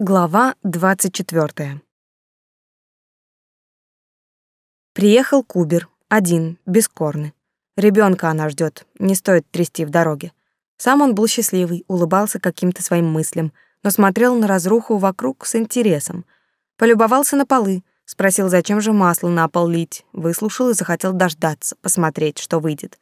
Глава 24. Приехал Кубер, один, без корны. Ребенка она ждет, не стоит трясти в дороге. Сам он был счастливый, улыбался каким-то своим мыслям, но смотрел на разруху вокруг с интересом. Полюбовался на полы, спросил, зачем же масло на пол лить, выслушал и захотел дождаться, посмотреть, что выйдет.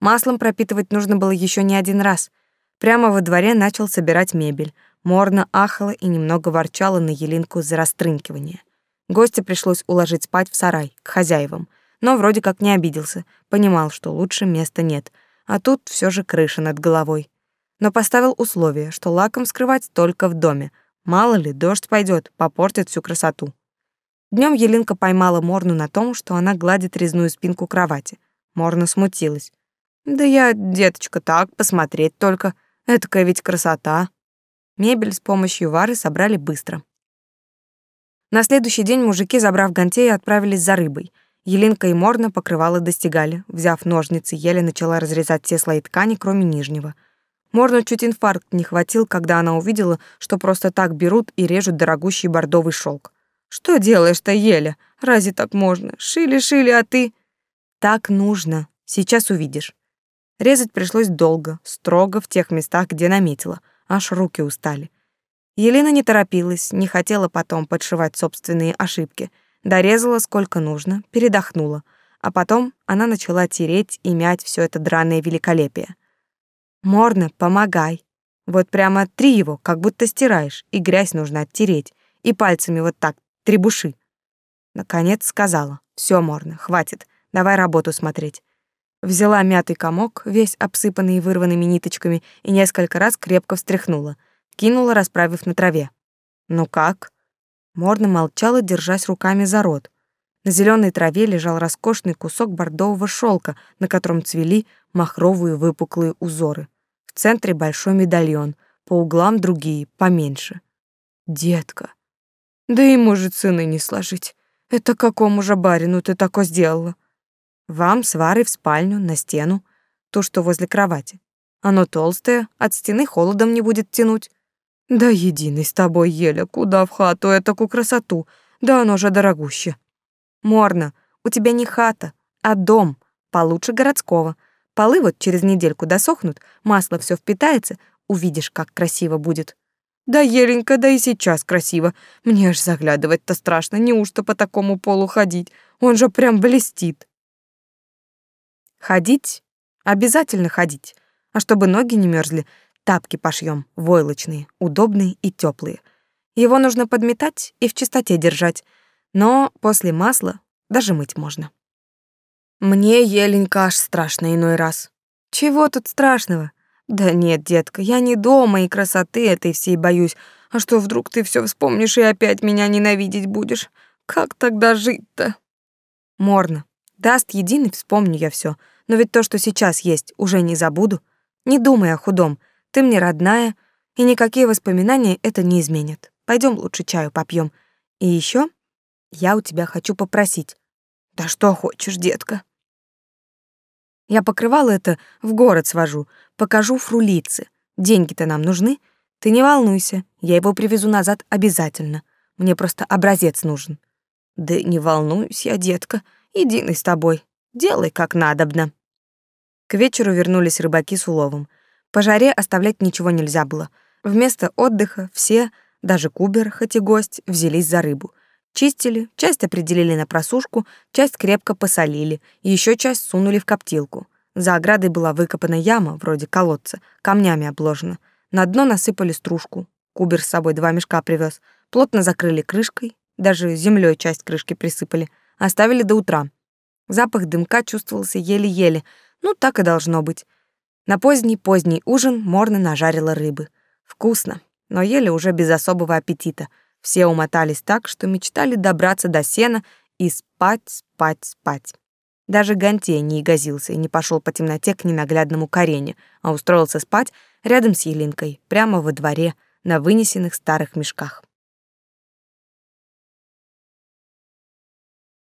Маслом пропитывать нужно было еще не один раз. Прямо во дворе начал собирать мебель — Морна ахала и немного ворчала на Елинку за растрынкивание. Гостя пришлось уложить спать в сарай, к хозяевам. Но вроде как не обиделся, понимал, что лучше места нет. А тут все же крыша над головой. Но поставил условие, что лаком скрывать только в доме. Мало ли, дождь пойдет, попортит всю красоту. Днем Елинка поймала Морну на том, что она гладит резную спинку кровати. Морна смутилась. «Да я, деточка, так, посмотреть только. Этакая ведь красота». Мебель с помощью Вары собрали быстро. На следующий день мужики, забрав гантеи, отправились за рыбой. Елинка и Морна покрывало достигали. Взяв ножницы, еле начала разрезать все слои ткани, кроме нижнего. Морна чуть инфаркт не хватил, когда она увидела, что просто так берут и режут дорогущий бордовый шелк. «Что делаешь-то, Еля? Разве так можно? Шили-шили, а ты...» «Так нужно. Сейчас увидишь». Резать пришлось долго, строго в тех местах, где наметила — аж руки устали. Елена не торопилась, не хотела потом подшивать собственные ошибки. Дорезала сколько нужно, передохнула, а потом она начала тереть и мять все это драное великолепие. «Морно, помогай. Вот прямо три его, как будто стираешь, и грязь нужно оттереть, и пальцами вот так, требуши». Наконец сказала, «Все, Морно, хватит, давай работу смотреть. Взяла мятый комок, весь обсыпанный вырванными ниточками, и несколько раз крепко встряхнула. Кинула, расправив на траве. «Ну как?» Морна молчала, держась руками за рот. На зеленой траве лежал роскошный кусок бордового шелка, на котором цвели махровые выпуклые узоры. В центре большой медальон, по углам другие, поменьше. «Детка, да и может сыны не сложить. Это какому же барину ты такое сделала?» Вам с Варой в спальню, на стену, то, что возле кровати. Оно толстое, от стены холодом не будет тянуть. Да единый с тобой, Еля, куда в хату этакую красоту? Да оно же дорогуще. Морно, у тебя не хата, а дом, получше городского. Полы вот через недельку досохнут, масло все впитается, увидишь, как красиво будет. Да, Еленька, да и сейчас красиво. Мне аж заглядывать-то страшно, неужто по такому полу ходить? Он же прям блестит. Ходить? Обязательно ходить. А чтобы ноги не мерзли, тапки пошьем, войлочные, удобные и теплые. Его нужно подметать и в чистоте держать, но после масла даже мыть можно. Мне еленька аж страшно иной раз. Чего тут страшного? Да нет, детка, я не дома и красоты этой всей боюсь. А что вдруг ты все вспомнишь и опять меня ненавидеть будешь? Как тогда жить-то? Морно. Даст единый, вспомню я все. Но ведь то, что сейчас есть, уже не забуду. Не думай о худом. Ты мне родная, и никакие воспоминания это не изменят. Пойдем лучше чаю попьем. И еще я у тебя хочу попросить. Да что хочешь, детка. Я покрывала это в город свожу, покажу фрулицы. Деньги-то нам нужны. Ты не волнуйся, я его привезу назад обязательно. Мне просто образец нужен. Да не волнуюсь я, детка, единый с тобой. Делай как надобно. К вечеру вернулись рыбаки с уловом. По жаре оставлять ничего нельзя было. Вместо отдыха все, даже Кубер, хоть и гость, взялись за рыбу. Чистили, часть определили на просушку, часть крепко посолили, еще часть сунули в коптилку. За оградой была выкопана яма, вроде колодца, камнями обложена. На дно насыпали стружку. Кубер с собой два мешка привез. Плотно закрыли крышкой, даже землей часть крышки присыпали. Оставили до утра. Запах дымка чувствовался еле-еле, ну так и должно быть. На поздний-поздний ужин Морна нажарила рыбы. Вкусно, но ели уже без особого аппетита. Все умотались так, что мечтали добраться до сена и спать, спать, спать. Даже Гантей не игазился и не пошел по темноте к ненаглядному Карене, а устроился спать рядом с Елинкой, прямо во дворе, на вынесенных старых мешках.